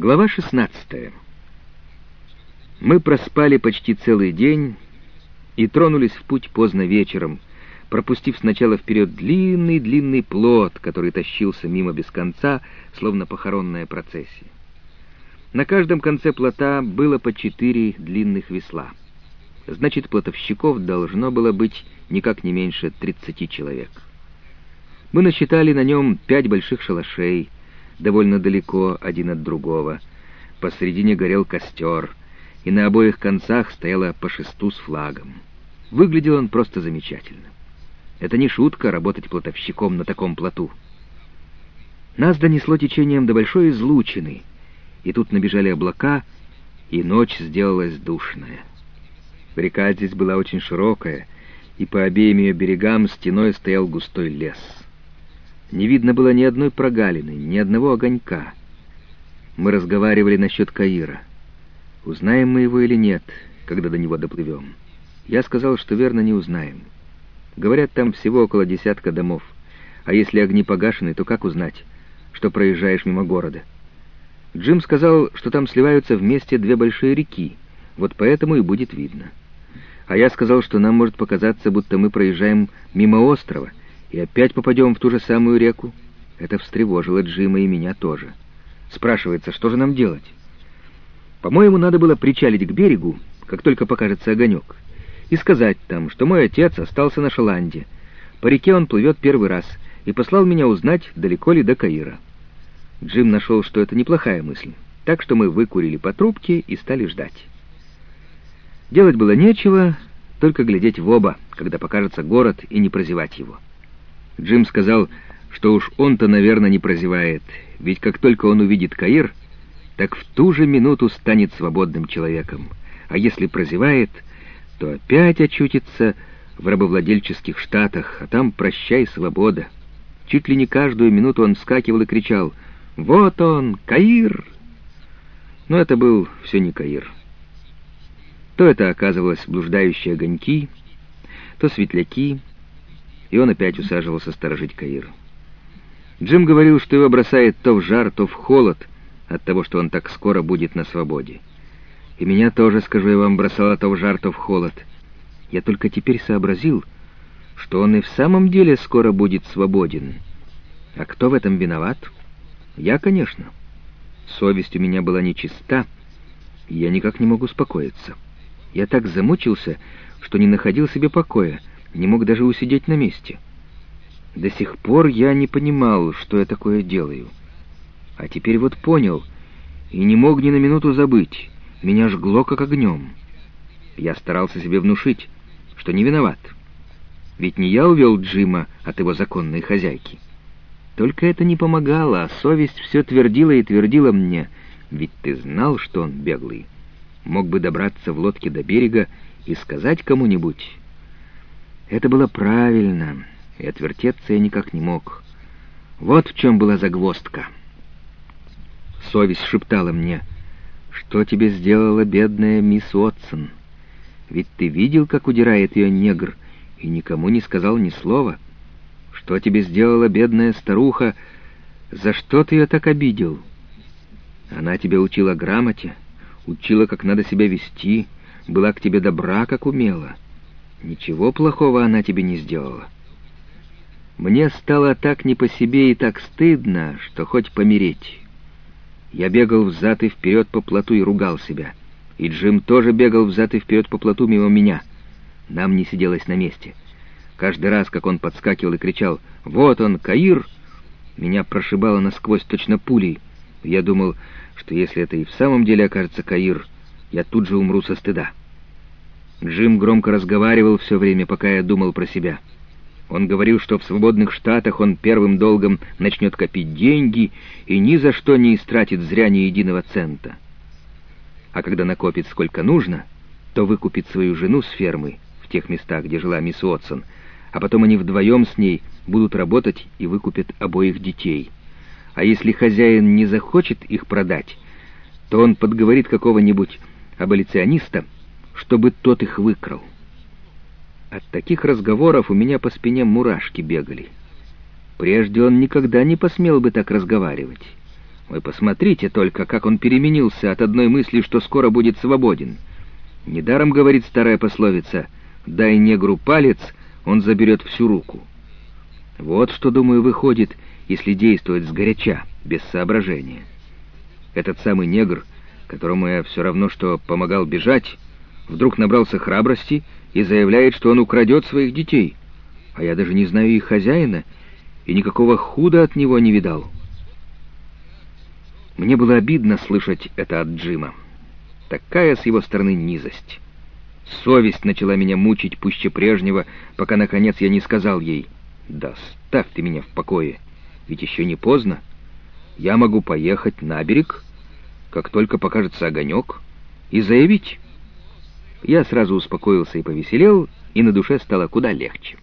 Глава 16. Мы проспали почти целый день и тронулись в путь поздно вечером, пропустив сначала вперед длинный-длинный плод, который тащился мимо без конца, словно похоронная процессия. На каждом конце плота было по четыре длинных весла. Значит, плотовщиков должно было быть никак не меньше тридцати человек. Мы насчитали на нем пять больших шалашей — довольно далеко один от другого. Посредине горел костер, и на обоих концах стояло по шесту с флагом. Выглядел он просто замечательно. Это не шутка работать плотовщиком на таком плоту. Нас донесло течением до большой излучины, и тут набежали облака, и ночь сделалась душная. Река здесь была очень широкая, и по обеим ее берегам стеной стоял густой лес — не видно было ни одной прогалины, ни одного огонька. Мы разговаривали насчет Каира. Узнаем мы его или нет, когда до него доплывем. Я сказал, что верно не узнаем. Говорят, там всего около десятка домов. А если огни погашены, то как узнать, что проезжаешь мимо города? Джим сказал, что там сливаются вместе две большие реки, вот поэтому и будет видно. А я сказал, что нам может показаться, будто мы проезжаем мимо острова, и опять попадем в ту же самую реку? Это встревожило Джима и меня тоже. Спрашивается, что же нам делать? По-моему, надо было причалить к берегу, как только покажется огонек, и сказать там, что мой отец остался на Шаланде. По реке он плывет первый раз, и послал меня узнать, далеко ли до Каира. Джим нашел, что это неплохая мысль, так что мы выкурили по трубке и стали ждать. Делать было нечего, только глядеть в оба, когда покажется город, и не прозевать его. Джим сказал, что уж он-то, наверное, не прозевает, ведь как только он увидит Каир, так в ту же минуту станет свободным человеком, а если прозевает, то опять очутится в рабовладельческих штатах, а там прощай свобода. Чуть ли не каждую минуту он вскакивал и кричал «Вот он, Каир!» Но это был все не Каир. То это оказывалось блуждающие огоньки, то светляки, и он опять усаживался сторожить Каир. Джим говорил, что его бросает то в жар, то в холод от того, что он так скоро будет на свободе. И меня тоже, скажу я вам, бросало то в жар, то в холод. Я только теперь сообразил, что он и в самом деле скоро будет свободен. А кто в этом виноват? Я, конечно. Совесть у меня была нечиста, и я никак не мог успокоиться. Я так замучился, что не находил себе покоя, не мог даже усидеть на месте. До сих пор я не понимал, что я такое делаю. А теперь вот понял, и не мог ни на минуту забыть. Меня жгло как огнем. Я старался себе внушить, что не виноват. Ведь не я увел Джима от его законной хозяйки. Только это не помогало, а совесть все твердила и твердила мне, ведь ты знал, что он беглый. Мог бы добраться в лодке до берега и сказать кому-нибудь, это было правильно, и отвертеться я никак не мог. Вот в чем была загвоздка. Совесть шептала мне, что тебе сделала бедная мисс Уотсон? Ведь ты видел, как удирает ее негр, и никому не сказал ни слова. Что тебе сделала бедная старуха? За что ты ее так обидел? Она тебя учила грамоте, учила, как надо себя вести, была к тебе добра, как умела. Ничего плохого она тебе не сделала. Мне стало так не по себе и так стыдно, что хоть помереть. Я бегал взад и вперед по плоту и ругал себя. И Джим тоже бегал взад и вперед по плоту мимо меня. Нам не сиделось на месте. Каждый раз, как он подскакивал и кричал «Вот он, Каир!», меня прошибало насквозь точно пулей. Я думал, что если это и в самом деле окажется Каир, я тут же умру со стыда. Джим громко разговаривал все время, пока я думал про себя. Он говорил, что в свободных штатах он первым долгом начнет копить деньги и ни за что не истратит зря ни единого цента. А когда накопит сколько нужно, то выкупит свою жену с фермы в тех местах, где жила мисс Уотсон, а потом они вдвоем с ней будут работать и выкупят обоих детей. А если хозяин не захочет их продать, то он подговорит какого-нибудь аболициониста, чтобы тот их выкрал. От таких разговоров у меня по спине мурашки бегали. Прежде он никогда не посмел бы так разговаривать. Вы посмотрите только, как он переменился от одной мысли, что скоро будет свободен. Недаром говорит старая пословица «дай негру палец, он заберет всю руку». Вот что, думаю, выходит, если действовать сгоряча, без соображения. Этот самый негр, которому я все равно что помогал бежать, вдруг набрался храбрости и заявляет, что он украдет своих детей, а я даже не знаю их хозяина и никакого худа от него не видал». Мне было обидно слышать это от Джима. Такая с его стороны низость. Совесть начала меня мучить пуще прежнего, пока, наконец, я не сказал ей, «Да ставь ты меня в покое, ведь еще не поздно. Я могу поехать на берег, как только покажется огонек, и заявить». Я сразу успокоился и повеселел, и на душе стало куда легче.